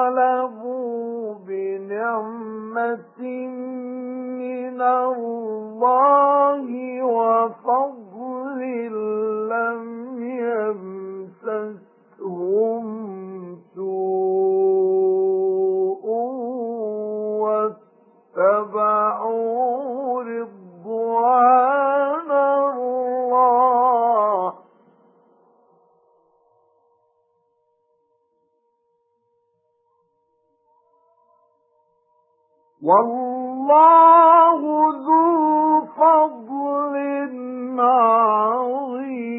أنقلبوا بنعمة من الله وفضل والله ذو فضل عظيم.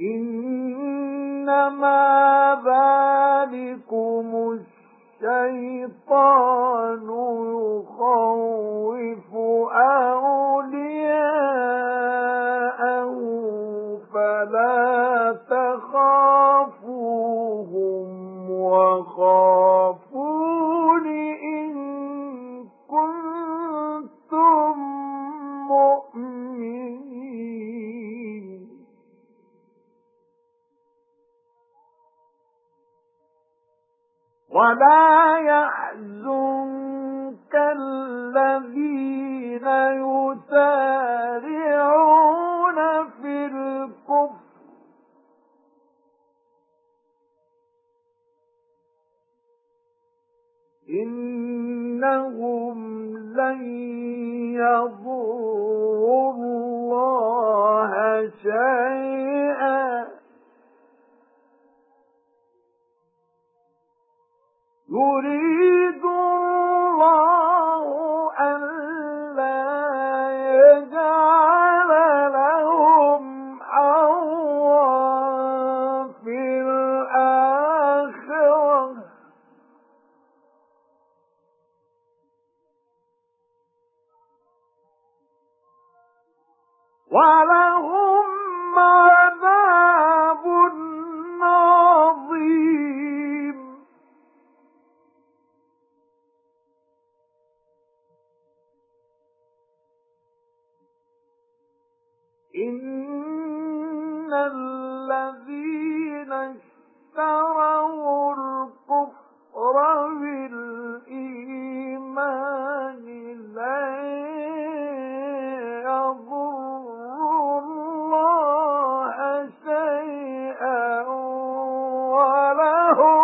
إنما ذلكم الشيطان فلا تخافوهم وخافون إن كنتم مؤمنين. ولا يحزنك إنهم لن يضروا الله شيئا. يريد وَلَهُمْ عَذَابٌ عَظِيمٌ. إِنَّ الَّذِينَ اشْتَرَوُا الْكُفْرَ بِالْإِيمَانِ له